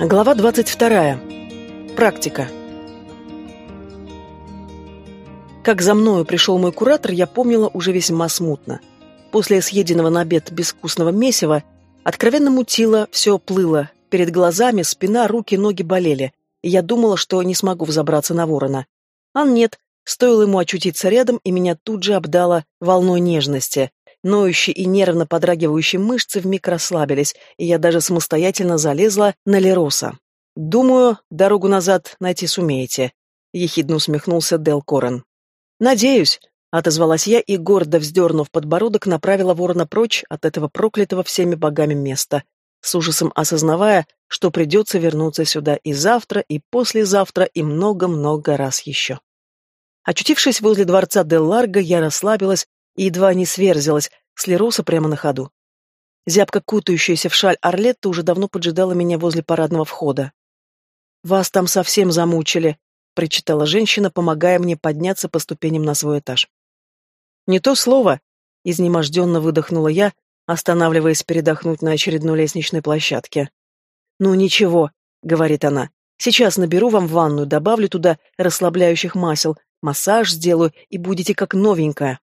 Глава 22. Практика. Как за мною пришел мой куратор, я помнила уже весьма смутно. После съеденного на обед безвкусного месива откровенно мутило, все плыло. Перед глазами спина, руки, ноги болели. И я думала, что не смогу взобраться на ворона. А нет, стоило ему очутиться рядом, и меня тут же обдало волной нежности. Ноющие и нервно подрагивающие мышцы вмиг расслабились, и я даже самостоятельно залезла на Лероса. «Думаю, дорогу назад найти сумеете», — ехидно усмехнулся Дел Корен. «Надеюсь», — отозвалась я и, гордо вздернув подбородок, направила ворона прочь от этого проклятого всеми богами места, с ужасом осознавая, что придется вернуться сюда и завтра, и послезавтра, и много-много раз еще. Очутившись возле дворца Дел Ларго, я расслабилась и едва не сверзилась с Лероса прямо на ходу. Зябко кутающаяся в шаль Орлетта уже давно поджидала меня возле парадного входа. «Вас там совсем замучили», — причитала женщина, помогая мне подняться по ступеням на свой этаж. «Не то слово», — изнеможденно выдохнула я, останавливаясь передохнуть на очередной лестничной площадке. «Ну ничего», — говорит она, — «сейчас наберу вам ванную, добавлю туда расслабляющих масел, массаж сделаю, и будете как новенькая».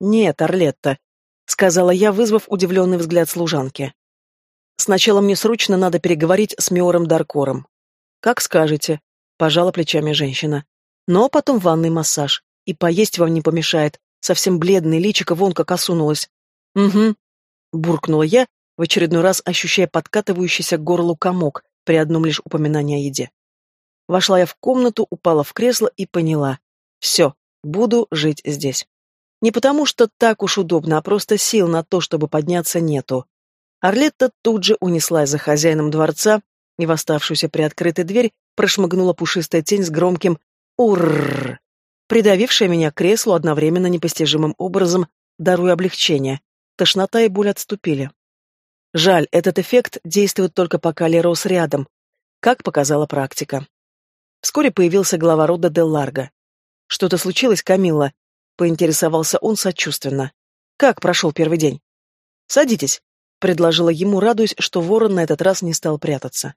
«Нет, Орлетта», — сказала я, вызвав удивленный взгляд служанки. «Сначала мне срочно надо переговорить с Миором Даркором». «Как скажете», — пожала плечами женщина. «Но потом ванный массаж. И поесть вам не помешает. Совсем бледный, личико вон как осунулось». «Угу», — буркнула я, в очередной раз ощущая подкатывающийся к горлу комок при одном лишь упоминании о еде. Вошла я в комнату, упала в кресло и поняла. Все, буду жить здесь. Не потому, что так уж удобно, а просто сил на то, чтобы подняться, нету. Орлетта тут же унеслась за хозяином дворца, и в оставшуюся приоткрытой дверь прошмыгнула пушистая тень с громким «Урррр», придавившая меня к креслу одновременно непостижимым образом, даруя облегчение. Тошнота и боль отступили. Жаль, этот эффект действует только пока Лерос рядом, как показала практика. Вскоре появился глава рода Делларго. «Что-то случилось, Камилла?» Поинтересовался он сочувственно. «Как прошел первый день?» «Садитесь», — предложила ему, радуясь, что ворон на этот раз не стал прятаться.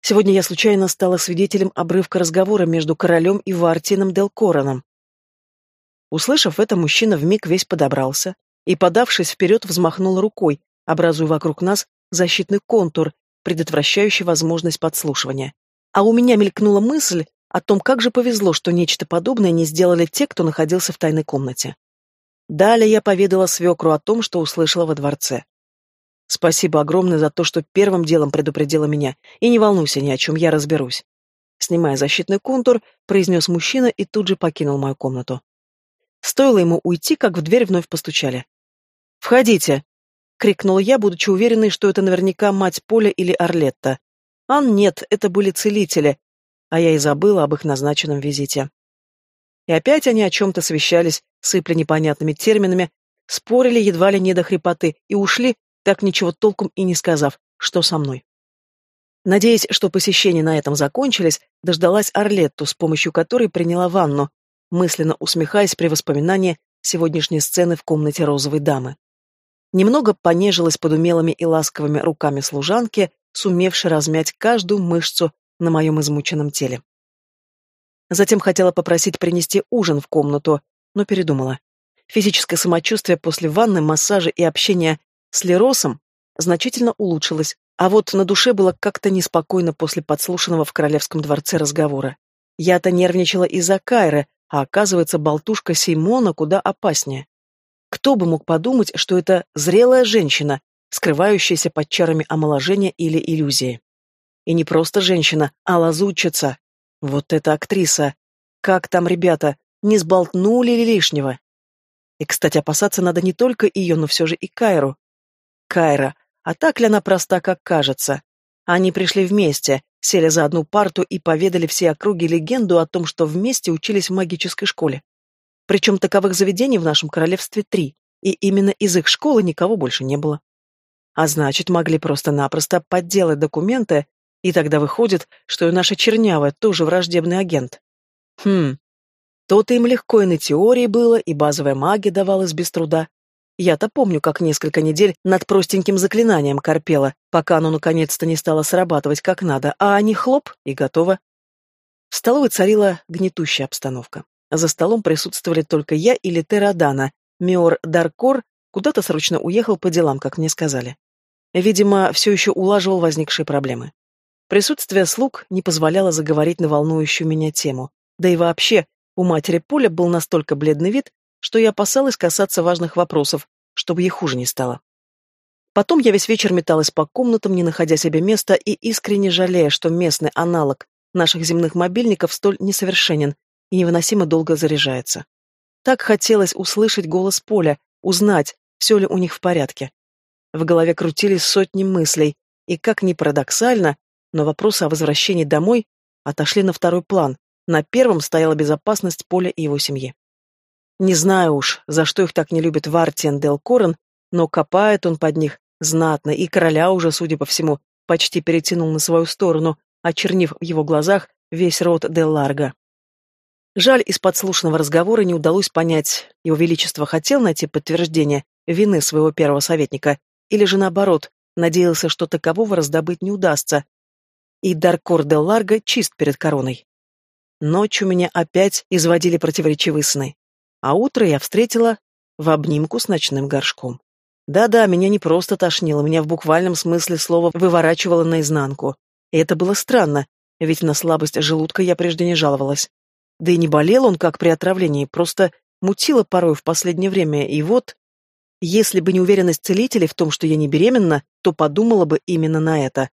Сегодня я случайно стала свидетелем обрывка разговора между королем и Вартином Делкороном. Услышав это, мужчина вмиг весь подобрался и, подавшись вперед, взмахнул рукой, образуя вокруг нас защитный контур, предотвращающий возможность подслушивания. А у меня мелькнула мысль, о том, как же повезло, что нечто подобное не сделали те, кто находился в тайной комнате. Далее я поведала свекру о том, что услышала во дворце. Спасибо огромное за то, что первым делом предупредила меня, и не волнуйся ни о чем, я разберусь. Снимая защитный контур, произнес мужчина и тут же покинул мою комнату. Стоило ему уйти, как в дверь вновь постучали. «Входите!» — крикнула я, будучи уверенной, что это наверняка мать Поля или Орлетта. Ан нет, это были целители, а я и забыла об их назначенном визите. И опять они о чем-то совещались, сыпля непонятными терминами, спорили едва ли не до хрипоты и ушли, так ничего толком и не сказав, что со мной. Надеясь, что посещения на этом закончились, дождалась Орлетту, с помощью которой приняла ванну, мысленно усмехаясь при воспоминании сегодняшней сцены в комнате розовой дамы. Немного понежилась под умелыми и ласковыми руками служанки, сумевшей размять каждую мышцу на моем измученном теле. Затем хотела попросить принести ужин в комнату, но передумала. Физическое самочувствие после ванны, массажа и общения с Леросом значительно улучшилось, а вот на душе было как-то неспокойно после подслушанного в королевском дворце разговора. Я-то нервничала из-за Кайры, а оказывается, болтушка Симона куда опаснее. Кто бы мог подумать, что это зрелая женщина, скрывающаяся под чарами омоложения или иллюзии. И не просто женщина, а лазутчица. Вот эта актриса. Как там ребята, не сболтнули ли лишнего? И, кстати, опасаться надо не только ее, но все же и Кайру. Кайра. А так ли она проста, как кажется? Они пришли вместе, сели за одну парту и поведали все округи легенду о том, что вместе учились в магической школе. Причем таковых заведений в нашем королевстве три, и именно из их школы никого больше не было. А значит, могли просто-напросто подделать документы и тогда выходит, что и наша чернявая тоже враждебный агент. Хм, то-то им легко и на теории было, и базовая магия давалась без труда. Я-то помню, как несколько недель над простеньким заклинанием корпела, пока оно наконец-то не стало срабатывать как надо, а они хлоп и готово. В столовой царила гнетущая обстановка. За столом присутствовали только я и Литерадана. Миор Даркор куда-то срочно уехал по делам, как мне сказали. Видимо, все еще улаживал возникшие проблемы. Присутствие слуг не позволяло заговорить на волнующую меня тему. Да и вообще, у матери Поля был настолько бледный вид, что я опасалась касаться важных вопросов, чтобы ей хуже не стало. Потом я весь вечер металась по комнатам, не находя себе места и искренне жалея, что местный аналог наших земных мобильников столь несовершенен и невыносимо долго заряжается. Так хотелось услышать голос Поля, узнать, все ли у них в порядке. В голове крутились сотни мыслей, и, как ни парадоксально, но вопросы о возвращении домой отошли на второй план. На первом стояла безопасность Поля и его семьи. Не знаю уж, за что их так не любит Вартиен Дел Корен, но копает он под них знатно, и короля уже, судя по всему, почти перетянул на свою сторону, очернив в его глазах весь род Дел Ларго. Жаль, из подслушанного разговора не удалось понять, его величество хотел найти подтверждение вины своего первого советника, или же наоборот, надеялся, что такового раздобыть не удастся. И Даркор де Ларго чист перед короной. Ночью меня опять изводили противоречивые сны. А утро я встретила в обнимку с ночным горшком. Да-да, меня не просто тошнило, меня в буквальном смысле слова выворачивало наизнанку. И это было странно, ведь на слабость желудка я прежде не жаловалась. Да и не болел он, как при отравлении, просто мутило порой в последнее время, и вот... Если бы не уверенность целителей в том, что я не беременна, то подумала бы именно на это.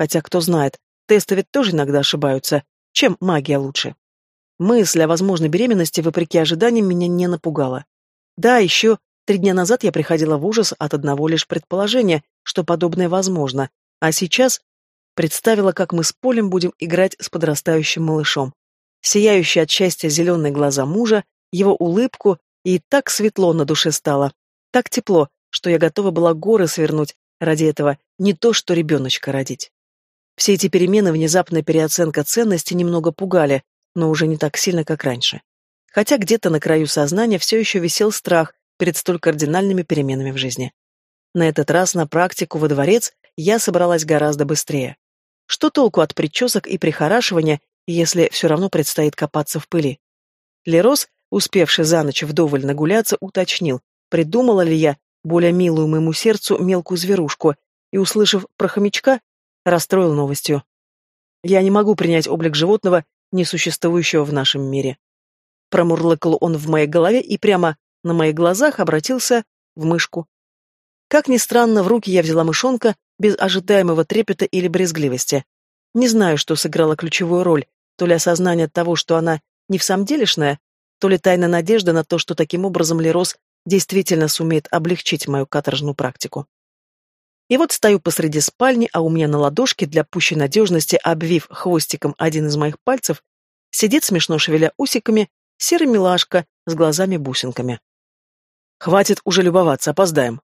Хотя, кто знает, тесты ведь тоже иногда ошибаются. Чем магия лучше? Мысль о возможной беременности, вопреки ожиданиям, меня не напугала. Да, еще три дня назад я приходила в ужас от одного лишь предположения, что подобное возможно, а сейчас представила, как мы с Полем будем играть с подрастающим малышом. Сияющие от счастья зеленые глаза мужа, его улыбку, и так светло на душе стало, так тепло, что я готова была горы свернуть ради этого, не то что ребеночка родить. Все эти перемены, внезапная переоценка ценности немного пугали, но уже не так сильно, как раньше. Хотя где-то на краю сознания все еще висел страх перед столь кардинальными переменами в жизни. На этот раз на практику во дворец я собралась гораздо быстрее. Что толку от причесок и прихорашивания, если все равно предстоит копаться в пыли? Лерос, успевший за ночь вдоволь нагуляться, уточнил, придумала ли я более милую моему сердцу мелкую зверушку, и, услышав про хомячка, расстроил новостью. Я не могу принять облик животного несуществующего в нашем мире. Промурлыкал он в моей голове и прямо на моих глазах обратился в мышку. Как ни странно, в руки я взяла мышонка без ожидаемого трепета или брезгливости. Не знаю, что сыграло ключевую роль, то ли осознание того, что она не в самом делешная, то ли тайная надежда на то, что таким образом Лерос действительно сумеет облегчить мою каторжную практику. И вот стою посреди спальни, а у меня на ладошке, для пущей надежности, обвив хвостиком один из моих пальцев, сидит смешно шевеля усиками серый милашка с глазами-бусинками. «Хватит уже любоваться, опоздаем!»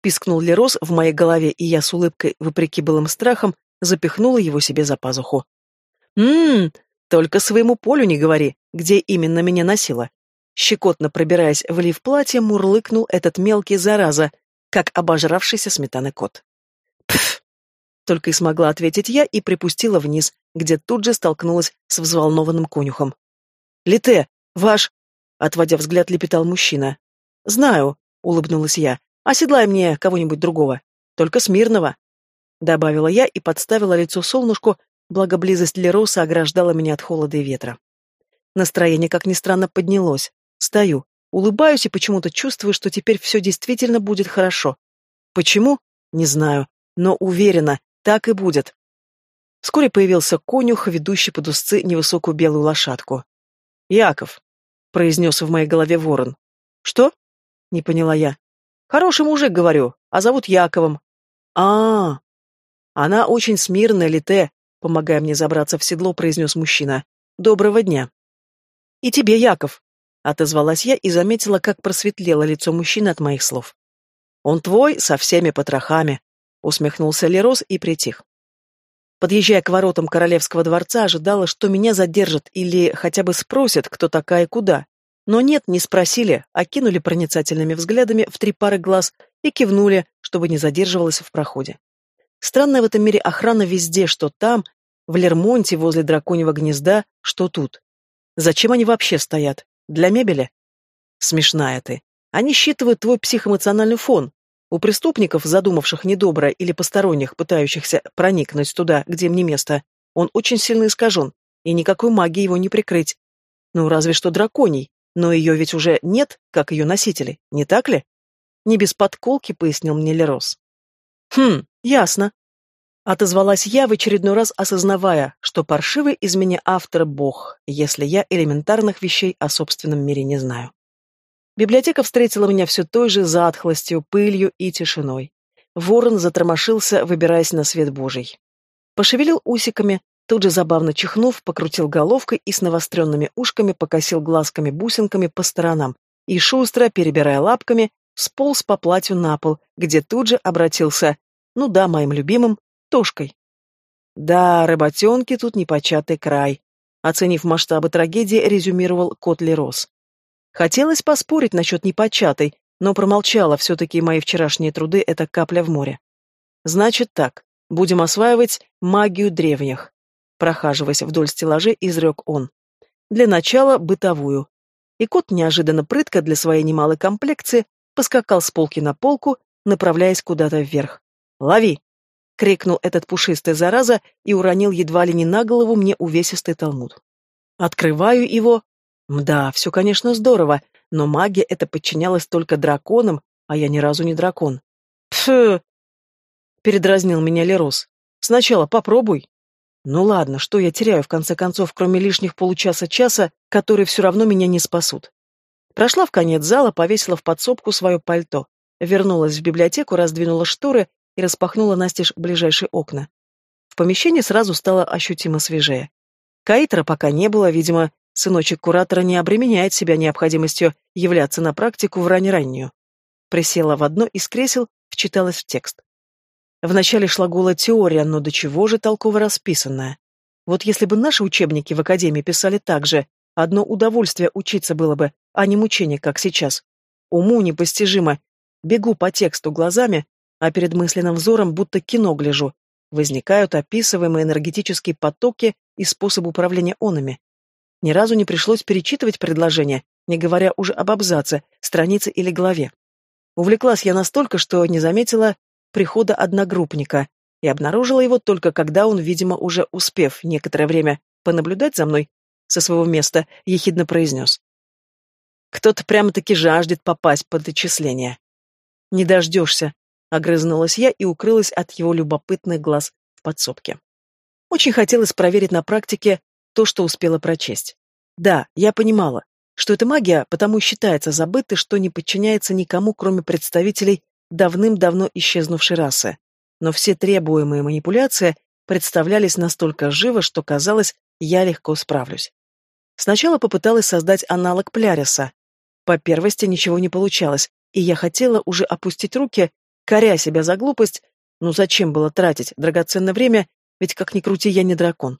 Пискнул Лерос в моей голове, и я с улыбкой, вопреки былым страхам, запихнула его себе за пазуху. «Ммм, только своему полю не говори, где именно меня носила». Щекотно пробираясь в лиф платья, мурлыкнул этот мелкий зараза, как обожравшийся сметаны кот. Пф! Только и смогла ответить я и припустила вниз, где тут же столкнулась с взволнованным конюхом. «Лите, ваш...» — отводя взгляд, лепетал мужчина. «Знаю», — улыбнулась я. «Оседлай мне кого-нибудь другого. Только смирного». Добавила я и подставила лицо солнышку, благо близость Лероса ограждала меня от холода и ветра. Настроение, как ни странно, поднялось. Стою, Улыбаюсь и почему-то чувствую, что теперь все действительно будет хорошо. Почему? Не знаю, но уверена, так и будет. Вскоре появился конюх, ведущий под узцы невысокую белую лошадку. «Яков», — произнес в моей голове ворон. «Что?» — не поняла я. «Хороший мужик, говорю, а зовут Яковом». А, -а, а Она очень смирная, Лите», — помогая мне забраться в седло, произнес мужчина. «Доброго дня». «И тебе, Яков», Отозвалась я и заметила, как просветлело лицо мужчины от моих слов. «Он твой со всеми потрохами», — усмехнулся Лерос и притих. Подъезжая к воротам королевского дворца, ожидала, что меня задержат или хотя бы спросят, кто такая и куда. Но нет, не спросили, а кинули проницательными взглядами в три пары глаз и кивнули, чтобы не задерживалась в проходе. Странная в этом мире охрана везде, что там, в Лермонте, возле драконьего гнезда, что тут. Зачем они вообще стоят? Для мебели? Смешная ты. Они считывают твой психоэмоциональный фон. У преступников, задумавших недоброе или посторонних, пытающихся проникнуть туда, где им не место, он очень сильно искажен, и никакой магии его не прикрыть. Ну, разве что драконий, но ее ведь уже нет, как ее носители, не так ли? Не без подколки, пояснил мне Лерос. Хм, ясно. Отозвалась я, в очередной раз осознавая, что паршивый из меня автор бог, если я элементарных вещей о собственном мире не знаю. Библиотека встретила меня все той же затхлостью, пылью и тишиной. Ворон затормошился, выбираясь на свет Божий. Пошевелил усиками, тут же забавно чихнув, покрутил головкой и с навостренными ушками покосил глазками-бусинками по сторонам и, шустро, перебирая лапками, сполз по платью на пол, где тут же обратился, ну да, моим любимым, Тошкой. Да, работенки тут непочатый край. Оценив масштабы трагедии, резюмировал кот Лерос. Хотелось поспорить насчет непочатой, но промолчала, все-таки мои вчерашние труды — это капля в море. Значит так, будем осваивать магию древних. Прохаживаясь вдоль стеллажей, изрек он. Для начала бытовую. И кот неожиданно прытко для своей немалой комплекции поскакал с полки на полку, направляясь куда-то вверх. «Лови!» — крикнул этот пушистый зараза и уронил едва ли не на голову мне увесистый талмуд. Открываю его, Мда, все, конечно, здорово, но магия это подчинялась только драконам, а я ни разу не дракон. Пф! Передразнил меня Лерос. Сначала попробуй. Ну ладно, что я теряю, в конце концов, кроме лишних получаса-часа, которые все равно меня не спасут. Прошла в конец зала, повесила в подсобку свое пальто. Вернулась в библиотеку, раздвинула шторы и распахнула настежь ближайшие окна. В помещении сразу стало ощутимо свежее. Каитра пока не было, видимо, Сыночек куратора не обременяет себя необходимостью являться на практику в рань-раннюю. Присела в одно из кресел, вчиталась в текст. Вначале шла голая теория, но до чего же толково расписанная. Вот если бы наши учебники в академии писали так же, одно удовольствие учиться было бы, а не мучение, как сейчас. Уму непостижимо. Бегу по тексту глазами, а перед мысленным взором будто кино гляжу. Возникают описываемые энергетические потоки и способ управления онами. Ни разу не пришлось перечитывать предложение, не говоря уже об абзаце, странице или главе. Увлеклась я настолько, что не заметила прихода одногруппника и обнаружила его только когда он, видимо, уже успев некоторое время понаблюдать за мной со своего места, ехидно произнес. «Кто-то прямо-таки жаждет попасть под отчисление». «Не дождешься», — огрызнулась я и укрылась от его любопытных глаз в подсобке. Очень хотелось проверить на практике то, что успела прочесть. Да, я понимала, что эта магия потому считается забытой, что не подчиняется никому, кроме представителей давным-давно исчезнувшей расы. Но все требуемые манипуляции представлялись настолько живо, что казалось, я легко справлюсь. Сначала попыталась создать аналог Пляриса. По первости ничего не получалось, и я хотела уже опустить руки, коря себя за глупость, ну зачем было тратить драгоценное время, ведь как ни крути, я не дракон.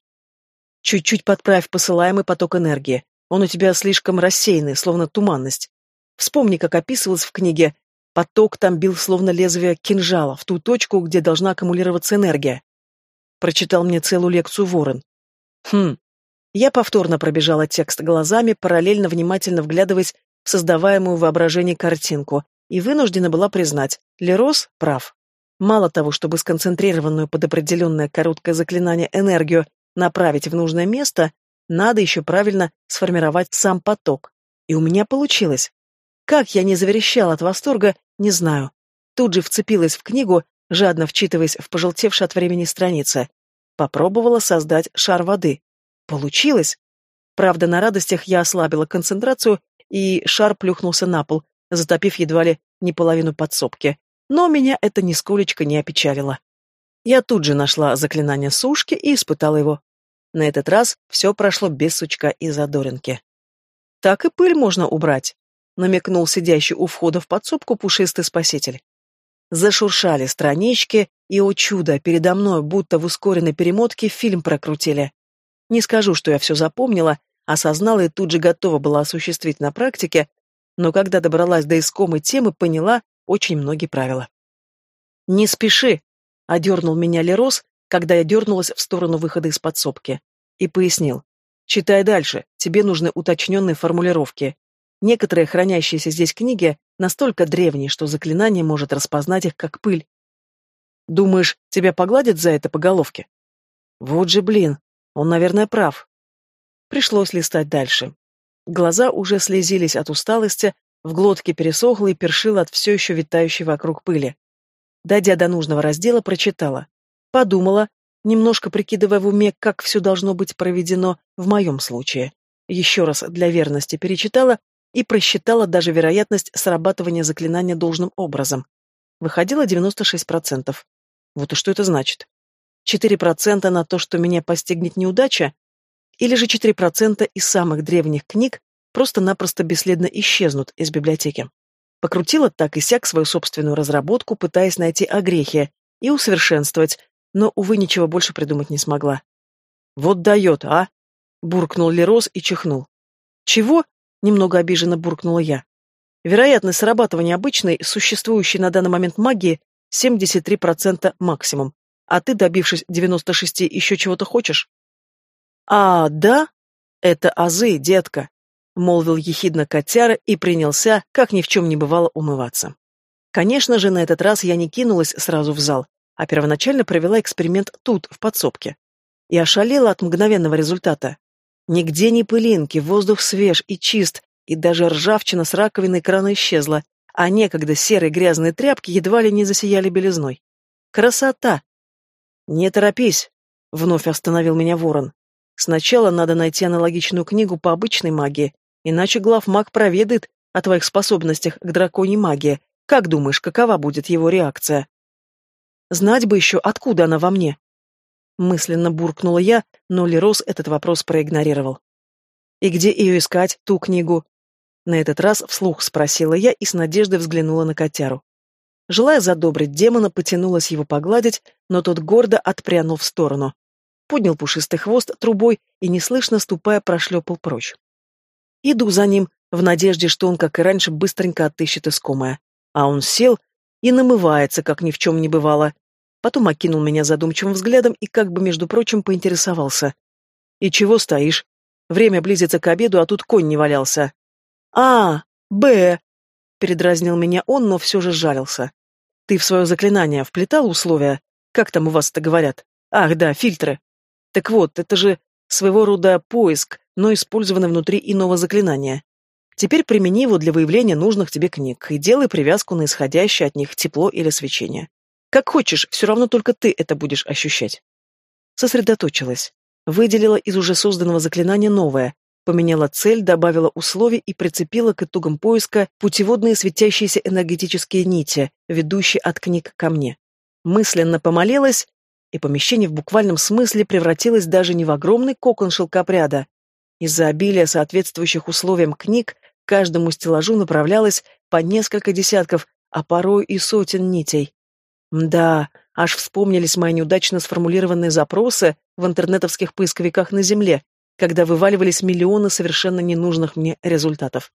Чуть-чуть подправь посылаемый поток энергии. Он у тебя слишком рассеянный, словно туманность. Вспомни, как описывалось в книге. Поток там бил словно лезвие кинжала, в ту точку, где должна аккумулироваться энергия. Прочитал мне целую лекцию Ворон. Хм. Я повторно пробежала текст глазами, параллельно внимательно вглядываясь в создаваемую воображение картинку, и вынуждена была признать, Лерос прав. Мало того, чтобы сконцентрированную под определенное короткое заклинание энергию направить в нужное место, надо еще правильно сформировать сам поток. И у меня получилось. Как я не заверещала от восторга, не знаю. Тут же вцепилась в книгу, жадно вчитываясь в пожелтевшие от времени страницы. Попробовала создать шар воды. Получилось. Правда, на радостях я ослабила концентрацию, и шар плюхнулся на пол, затопив едва ли не половину подсобки. Но меня это нисколечко не опечалило. Я тут же нашла заклинание сушки и испытала его. На этот раз все прошло без сучка и задоринки. «Так и пыль можно убрать», — намекнул сидящий у входа в подсобку пушистый спаситель. Зашуршали странички, и, о чудо, передо мной, будто в ускоренной перемотке, фильм прокрутили. Не скажу, что я все запомнила, осознала и тут же готова была осуществить на практике, но когда добралась до искомой темы, поняла очень многие правила. «Не спеши», — одернул меня Лерос, когда я дернулась в сторону выхода из подсобки, и пояснил. «Читай дальше, тебе нужны уточненные формулировки. Некоторые хранящиеся здесь книги настолько древние, что заклинание может распознать их как пыль. Думаешь, тебя погладят за это по головке? Вот же блин, он, наверное, прав. Пришлось листать дальше. Глаза уже слезились от усталости, в глотке пересохло и першило от все еще витающей вокруг пыли. Дойдя до нужного раздела, прочитала. Подумала, немножко прикидывая в уме, как все должно быть проведено в моем случае. Еще раз для верности перечитала и просчитала даже вероятность срабатывания заклинания должным образом. Выходило 96%. Вот и что это значит? 4% на то, что меня постигнет неудача? Или же 4% из самых древних книг просто-напросто бесследно исчезнут из библиотеки? Покрутила так и сяк свою собственную разработку, пытаясь найти огрехи и усовершенствовать, но, увы, ничего больше придумать не смогла. «Вот дает, а!» — буркнул Лерос и чихнул. «Чего?» Немного обиженно буркнула я. Вероятность срабатывания обычной, существующей на данный момент магии, 73% максимум. А ты, добившись 96, еще чего-то хочешь? А, да? Это азы, детка, молвил ехидно котяра и принялся, как ни в чем не бывало, умываться. Конечно же, на этот раз я не кинулась сразу в зал, а первоначально провела эксперимент тут, в подсобке. И ошалела от мгновенного результата. Нигде ни пылинки, воздух свеж и чист, и даже ржавчина с раковиной крана исчезла, а некогда серые грязные тряпки едва ли не засияли белизной. Красота! Не торопись, вновь остановил меня ворон. Сначала надо найти аналогичную книгу по обычной магии, иначе главмаг проведает о твоих способностях к драконьей магии. Как думаешь, какова будет его реакция? Знать бы еще, откуда она во мне. Мысленно буркнула я, но Лерос этот вопрос проигнорировал. «И где ее искать, ту книгу?» На этот раз вслух спросила я и с надеждой взглянула на котяру. Желая задобрить демона, потянулась его погладить, но тот гордо отпрянул в сторону. Поднял пушистый хвост трубой и, неслышно ступая, прошлепал прочь. Иду за ним, в надежде, что он, как и раньше, быстренько отыщет искомое. А он сел и намывается, как ни в чем не бывало, Потом окинул меня задумчивым взглядом и как бы, между прочим, поинтересовался. «И чего стоишь? Время близится к обеду, а тут конь не валялся». «А, Б!» — передразнил меня он, но все же жалился. «Ты в свое заклинание вплетал условия? Как там у вас это говорят? Ах, да, фильтры. Так вот, это же своего рода поиск, но использованный внутри иного заклинания. Теперь примени его для выявления нужных тебе книг и делай привязку на исходящее от них тепло или свечение. Как хочешь, все равно только ты это будешь ощущать. Сосредоточилась. Выделила из уже созданного заклинания новое, поменяла цель, добавила условий и прицепила к итогам поиска путеводные светящиеся энергетические нити, ведущие от книг ко мне. Мысленно помолилась, и помещение в буквальном смысле превратилось даже не в огромный кокон шелкопряда. Из-за обилия соответствующих условиям книг каждому стеллажу направлялось по несколько десятков, а порой и сотен нитей. Да, аж вспомнились мои неудачно сформулированные запросы в интернетовских поисковиках на Земле, когда вываливались миллионы совершенно ненужных мне результатов.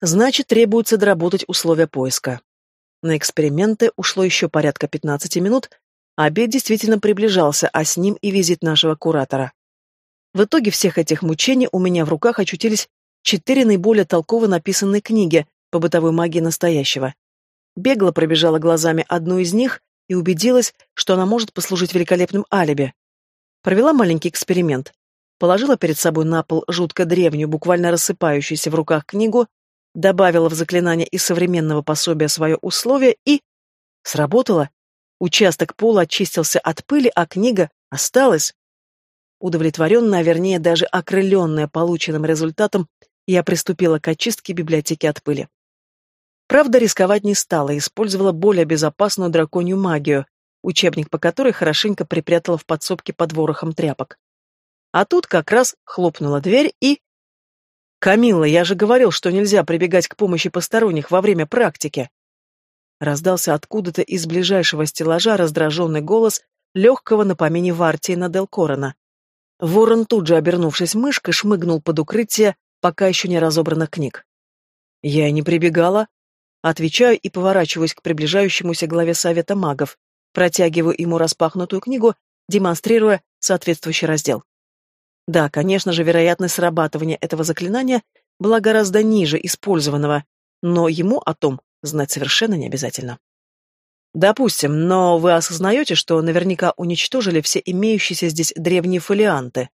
Значит, требуется доработать условия поиска. На эксперименты ушло еще порядка 15 минут, обед действительно приближался, а с ним и визит нашего куратора. В итоге всех этих мучений у меня в руках очутились четыре наиболее толково написанные книги по бытовой магии настоящего. Бегло пробежала глазами одну из них и убедилась, что она может послужить великолепным алиби. Провела маленький эксперимент. Положила перед собой на пол жутко древнюю, буквально рассыпающуюся в руках книгу, добавила в заклинание из современного пособия свое условие и... Сработало. Участок пола очистился от пыли, а книга осталась. Удовлетворенная, вернее, даже окрыленная полученным результатом, я приступила к очистке библиотеки от пыли. Правда, рисковать не стала, использовала более безопасную драконью магию, учебник по которой хорошенько припрятала в подсобке под ворохом тряпок. А тут как раз хлопнула дверь и... «Камилла, я же говорил, что нельзя прибегать к помощи посторонних во время практики!» Раздался откуда-то из ближайшего стеллажа раздраженный голос легкого на помине Вартии на Делкорона. Ворон тут же, обернувшись мышкой, шмыгнул под укрытие пока еще не разобранных книг. Я и не прибегала. Отвечаю и поворачиваюсь к приближающемуся главе Совета магов, протягиваю ему распахнутую книгу, демонстрируя соответствующий раздел. Да, конечно же, вероятность срабатывания этого заклинания была гораздо ниже использованного, но ему о том знать совершенно не обязательно. Допустим, но вы осознаете, что наверняка уничтожили все имеющиеся здесь древние фолианты?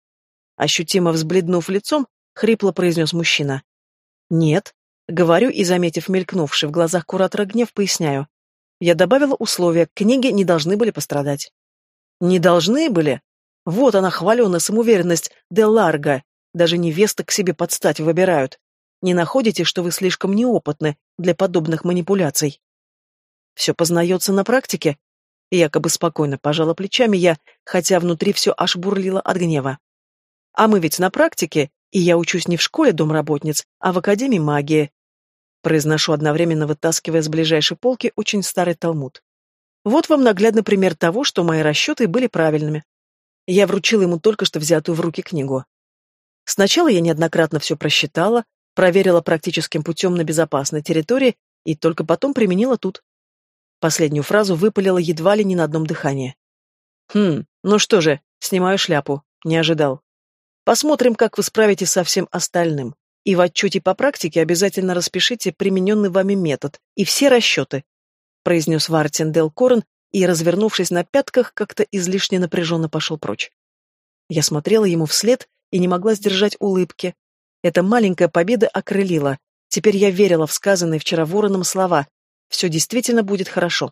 Ощутимо взбледнув лицом, хрипло произнес мужчина. Нет, говорю и, заметив мелькнувший в глазах куратора гнев, поясняю. Я добавила условия, книги не должны были пострадать. Не должны были? Вот она, хваленая самоуверенность де Ларго. Даже невесты к себе подстать выбирают. Не находите, что вы слишком неопытны для подобных манипуляций? Все познается на практике. Якобы спокойно пожала плечами я, хотя внутри все аж бурлило от гнева. А мы ведь на практике, и я учусь не в школе домработниц, а в Академии магии. Произношу одновременно, вытаскивая с ближайшей полки очень старый талмуд. Вот вам наглядный пример того, что мои расчеты были правильными. Я вручила ему только что взятую в руки книгу. Сначала я неоднократно все просчитала, проверила практическим путем на безопасной территории и только потом применила тут. Последнюю фразу выпалила едва ли не на одном дыхании. «Хм, ну что же, снимаю шляпу. Не ожидал. Посмотрим, как вы справитесь со всем остальным. И в отчете по практике обязательно распишите примененный вами метод и все расчеты», произнес Вартин Дел Корн и, развернувшись на пятках, как-то излишне напряженно пошел прочь. Я смотрела ему вслед и не могла сдержать улыбки. Эта маленькая победа окрылила. Теперь я верила в сказанные вчера вороном слова. Все действительно будет хорошо.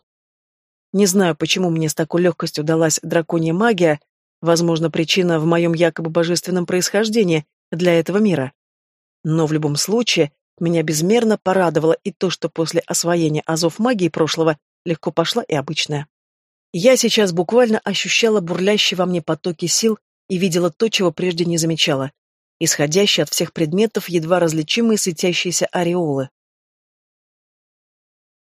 Не знаю, почему мне с такой легкостью далась драконья магия, Возможно, причина в моем якобы божественном происхождении для этого мира. Но в любом случае, меня безмерно порадовало и то, что после освоения азов магии прошлого легко пошла и обычная. Я сейчас буквально ощущала бурлящие во мне потоки сил и видела то, чего прежде не замечала. Исходящие от всех предметов едва различимые светящиеся ореолы.